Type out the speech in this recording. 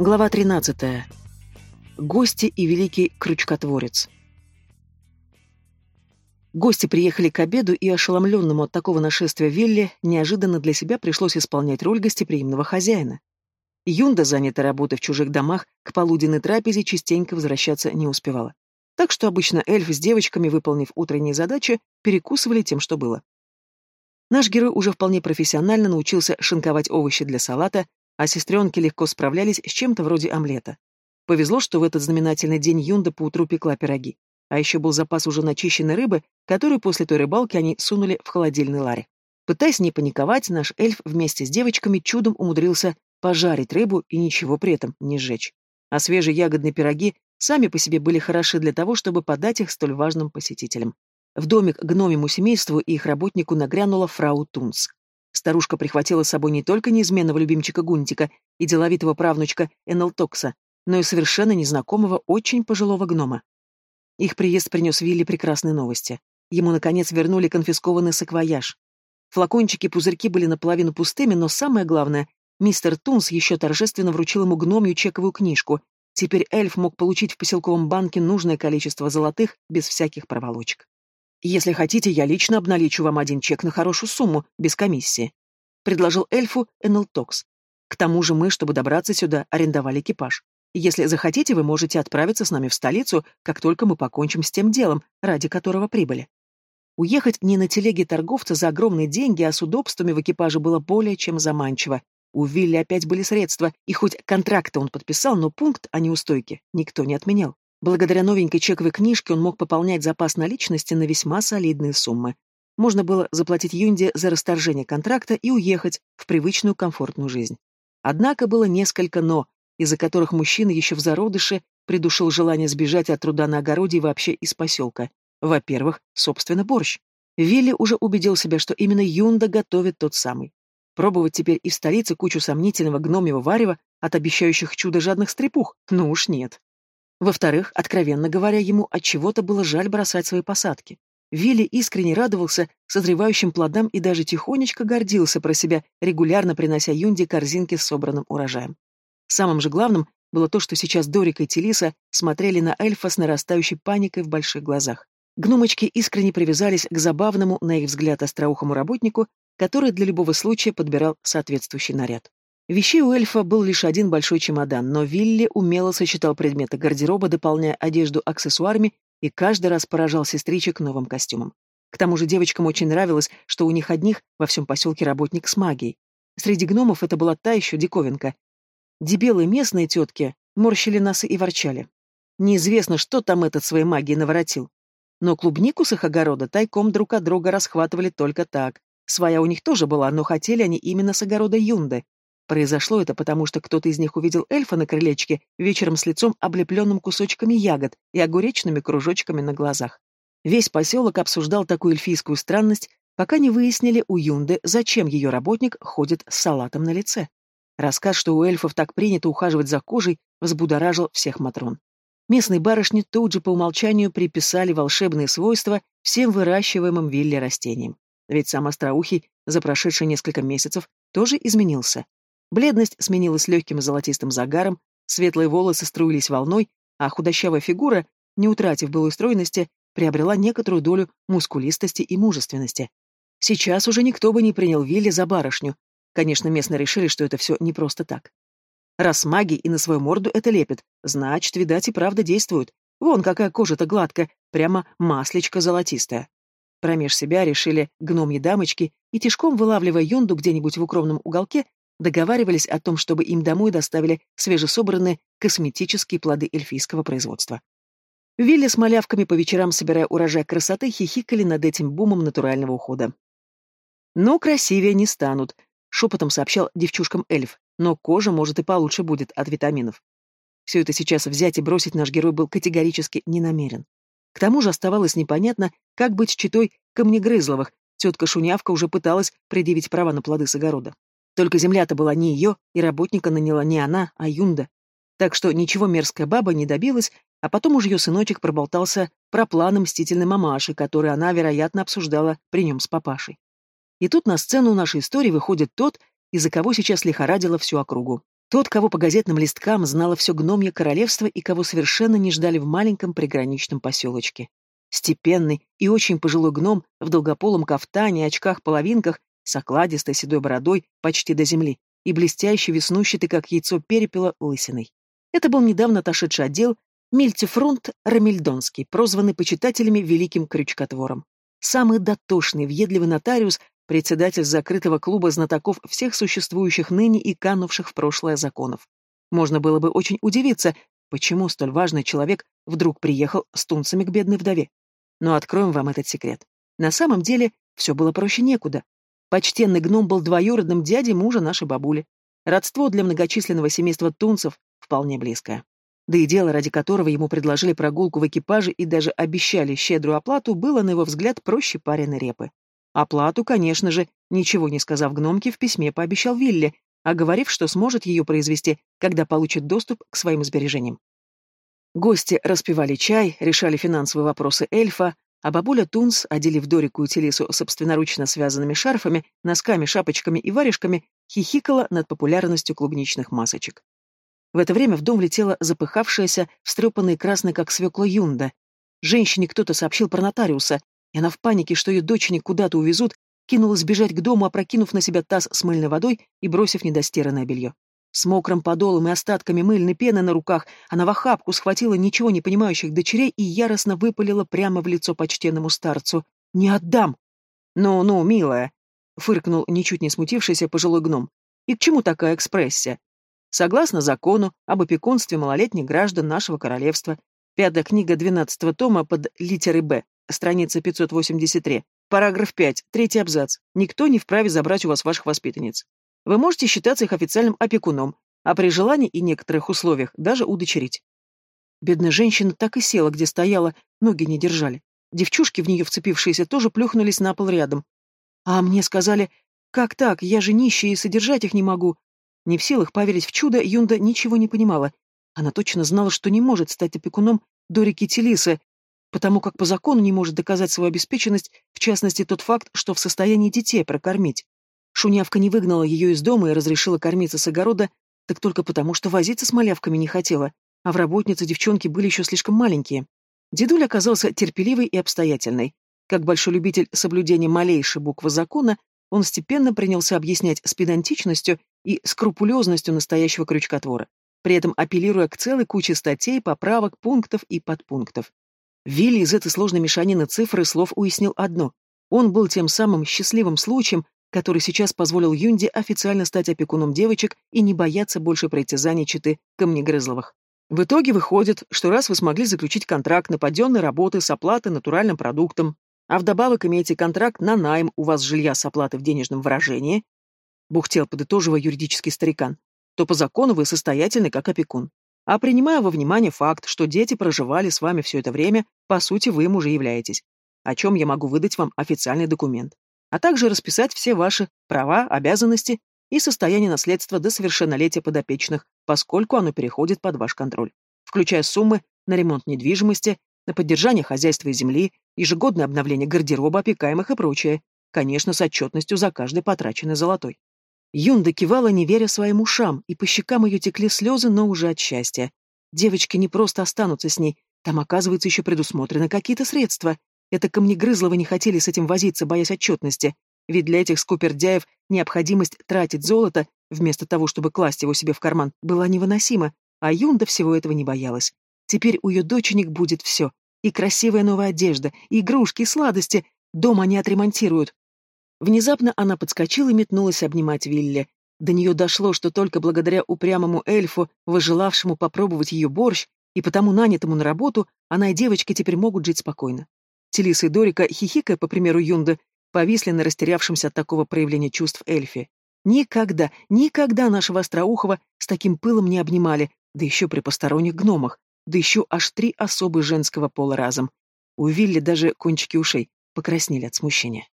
Глава 13. Гости и великий крючкотворец. Гости приехали к обеду, и ошеломленному от такого нашествия Вилли неожиданно для себя пришлось исполнять роль гостеприимного хозяина. Юнда, занятая работой в чужих домах, к полуденной трапезе частенько возвращаться не успевала. Так что обычно эльф с девочками, выполнив утренние задачи, перекусывали тем, что было. Наш герой уже вполне профессионально научился шинковать овощи для салата, а сестренки легко справлялись с чем-то вроде омлета. Повезло, что в этот знаменательный день Юнда поутру пекла пироги. А еще был запас уже начищенной рыбы, которую после той рыбалки они сунули в холодильный ларь. Пытаясь не паниковать, наш эльф вместе с девочками чудом умудрился пожарить рыбу и ничего при этом не сжечь. А свежие ягодные пироги сами по себе были хороши для того, чтобы подать их столь важным посетителям. В домик гномему семейству и их работнику нагрянула фрау Тунс. Старушка прихватила с собой не только неизменного любимчика Гунтика и деловитого правнучка Эннелтокса, но и совершенно незнакомого, очень пожилого гнома. Их приезд принес Вилли прекрасные новости. Ему, наконец, вернули конфискованный саквояж. Флакончики и пузырьки были наполовину пустыми, но самое главное, мистер Тунс еще торжественно вручил ему гномью чековую книжку. Теперь эльф мог получить в поселковом банке нужное количество золотых без всяких проволочек. «Если хотите, я лично обналичу вам один чек на хорошую сумму, без комиссии», — предложил эльфу Эннел Токс. «К тому же мы, чтобы добраться сюда, арендовали экипаж. Если захотите, вы можете отправиться с нами в столицу, как только мы покончим с тем делом, ради которого прибыли». Уехать не на телеге торговца за огромные деньги, а с удобствами в экипаже было более чем заманчиво. У Вилли опять были средства, и хоть контракты он подписал, но пункт о неустойке никто не отменял. Благодаря новенькой чековой книжке он мог пополнять запас наличности на весьма солидные суммы. Можно было заплатить Юнде за расторжение контракта и уехать в привычную комфортную жизнь. Однако было несколько «но», из-за которых мужчина еще в зародыше придушил желание сбежать от труда на огороде и вообще из поселка. Во-первых, собственно, борщ. Вилли уже убедил себя, что именно Юнда готовит тот самый. Пробовать теперь и в столице кучу сомнительного гномьего варева от обещающих чудо жадных стрепух? Ну уж нет. Во-вторых, откровенно говоря, ему от чего-то было жаль бросать свои посадки. Вилли искренне радовался созревающим плодам и даже тихонечко гордился про себя, регулярно принося Юнде корзинки с собранным урожаем. Самым же главным было то, что сейчас Дорика и Телиса смотрели на эльфа с нарастающей паникой в больших глазах. Гномочки искренне привязались к забавному, на их взгляд, остроухому работнику, который для любого случая подбирал соответствующий наряд. Вещей у эльфа был лишь один большой чемодан, но Вилли умело сочетал предметы гардероба, дополняя одежду аксессуарами, и каждый раз поражал сестричек новым костюмом. К тому же девочкам очень нравилось, что у них одних во всем поселке работник с магией. Среди гномов это была та еще диковинка. Дебелые местные тетки морщили носы и ворчали. Неизвестно, что там этот своей магией наворотил. Но клубнику с их огорода тайком друг от друга расхватывали только так. Своя у них тоже была, но хотели они именно с огорода Юнды, Произошло это потому, что кто-то из них увидел эльфа на крылечке вечером с лицом, облепленным кусочками ягод и огуречными кружочками на глазах. Весь поселок обсуждал такую эльфийскую странность, пока не выяснили у Юнды, зачем ее работник ходит с салатом на лице. Рассказ, что у эльфов так принято ухаживать за кожей, взбудоражил всех матрон. Местные барышни тут же по умолчанию приписали волшебные свойства всем выращиваемым вилле растениям. Ведь сам Остроухий за прошедшие несколько месяцев тоже изменился. Бледность сменилась легким золотистым загаром, светлые волосы струились волной, а худощавая фигура, не утратив былой стройности, приобрела некоторую долю мускулистости и мужественности. Сейчас уже никто бы не принял Вилли за барышню. Конечно, местные решили, что это все не просто так. Раз маги и на свою морду это лепит, значит, видать, и правда действует. Вон какая кожа-то гладкая, прямо маслечко золотистая. Промеж себя решили гномьи дамочки и, тишком вылавливая Йонду где-нибудь в укромном уголке, договаривались о том, чтобы им домой доставили свежесобранные косметические плоды эльфийского производства. Вилли с малявками по вечерам, собирая урожай красоты, хихикали над этим бумом натурального ухода. «Но красивее не станут», — шепотом сообщал девчушкам эльф, «но кожа, может, и получше будет от витаминов». Все это сейчас взять и бросить наш герой был категорически не намерен. К тому же оставалось непонятно, как быть с читой камнегрызловых, тетка Шунявка уже пыталась предъявить права на плоды с огорода. Только земля-то была не ее, и работника наняла не она, а Юнда. Так что ничего мерзкая баба не добилась, а потом уж ее сыночек проболтался про планы мстительной мамаши, которые она, вероятно, обсуждала при нем с папашей. И тут на сцену нашей истории выходит тот, из-за кого сейчас лихорадила всю округу. Тот, кого по газетным листкам знало все гномье королевство и кого совершенно не ждали в маленьком приграничном поселочке. Степенный и очень пожилой гном в долгополом кафтане, очках-половинках, с окладистой седой бородой почти до земли и блестящий веснущатый, как яйцо перепела, лысиной. Это был недавно отошедший отдел Мильтифронт Рамильдонский, прозванный почитателями великим крючкотвором. Самый дотошный, въедливый нотариус, председатель закрытого клуба знатоков всех существующих ныне и канувших в прошлое законов. Можно было бы очень удивиться, почему столь важный человек вдруг приехал с тунцами к бедной вдове. Но откроем вам этот секрет. На самом деле все было проще некуда. Почтенный гном был двоюродным дядей мужа нашей бабули. Родство для многочисленного семейства тунцев вполне близкое. Да и дело, ради которого ему предложили прогулку в экипаже и даже обещали щедрую оплату, было, на его взгляд, проще пареной репы. Оплату, конечно же, ничего не сказав гномке, в письме пообещал Вилле, оговорив, что сможет ее произвести, когда получит доступ к своим сбережениям. Гости распивали чай, решали финансовые вопросы эльфа, а бабуля Тунс, оделив Дорику и Телису собственноручно связанными шарфами, носками, шапочками и варежками, хихикала над популярностью клубничных масочек. В это время в дом влетела запыхавшаяся, встрепанная и красная, как свекла Юнда. Женщине кто-то сообщил про нотариуса, и она в панике, что ее дочери куда-то увезут, кинулась бежать к дому, опрокинув на себя таз с мыльной водой и бросив недостиранное белье. С мокрым подолом и остатками мыльной пены на руках она в охапку схватила ничего не понимающих дочерей и яростно выпалила прямо в лицо почтенному старцу. «Не отдам!» «Ну-ну, милая!» — фыркнул ничуть не смутившийся пожилой гном. «И к чему такая экспрессия? Согласно закону об опекунстве малолетних граждан нашего королевства, пятая книга 12 тома под литерой «Б», страница 583, параграф 5, третий абзац, никто не вправе забрать у вас ваших воспитанниц. Вы можете считаться их официальным опекуном, а при желании и некоторых условиях даже удочерить. Бедная женщина так и села, где стояла, ноги не держали. Девчушки, в нее вцепившиеся, тоже плюхнулись на пол рядом. А мне сказали, как так, я же нищая и содержать их не могу. Не в силах поверить в чудо, Юнда ничего не понимала. Она точно знала, что не может стать опекуном Дорики Телисы, потому как по закону не может доказать свою обеспеченность, в частности тот факт, что в состоянии детей прокормить. Шунявка не выгнала ее из дома и разрешила кормиться с огорода, так только потому, что возиться с малявками не хотела, а в работнице девчонки были еще слишком маленькие. Дедуль оказался терпеливый и обстоятельный. Как большой любитель соблюдения малейшей буквы закона, он степенно принялся объяснять с педантичностью и скрупулезностью настоящего крючкотвора, при этом апеллируя к целой куче статей, поправок, пунктов и подпунктов. Вилли из этой сложной мешанины цифр и слов уяснил одно. Он был тем самым счастливым случаем, который сейчас позволил Юнде официально стать опекуном девочек и не бояться больше притязаний читы Камнегрызловых. В итоге выходит, что раз вы смогли заключить контракт на подъемной работы с оплатой натуральным продуктом, а вдобавок имеете контракт на найм у вас жилья с оплатой в денежном выражении, бухтел подытоживая юридический старикан, то по закону вы состоятельны как опекун. А принимая во внимание факт, что дети проживали с вами все это время, по сути, вы им уже являетесь. О чем я могу выдать вам официальный документ. А также расписать все ваши права, обязанности и состояние наследства до совершеннолетия подопечных, поскольку оно переходит под ваш контроль, включая суммы на ремонт недвижимости, на поддержание хозяйства и земли, ежегодное обновление гардероба опекаемых и прочее, конечно, с отчетностью за каждый потраченный золотой. Юнда кивала, не веря своим ушам, и по щекам ее текли слезы, но уже от счастья. Девочки не просто останутся с ней, там, оказывается, еще предусмотрены какие-то средства. Это Камнегрызловы не хотели с этим возиться, боясь отчетности, ведь для этих скупердяев необходимость тратить золото, вместо того, чтобы класть его себе в карман, была невыносима, а Юнда всего этого не боялась. Теперь у ее доченек будет все. И красивая новая одежда, и игрушки, и сладости. Дом они отремонтируют. Внезапно она подскочила и метнулась обнимать Вилли. До нее дошло, что только благодаря упрямому эльфу, выжелавшему попробовать ее борщ, и потому нанятому на работу, она и девочки теперь могут жить спокойно. Телиса и Дорика, хихикая, по примеру Юнды, повисли на растерявшемся от такого проявления чувств эльфе. Никогда, никогда нашего остроухого с таким пылом не обнимали, да еще при посторонних гномах да еще аж три особы женского пола разом. У Вилли даже кончики ушей покраснели от смущения.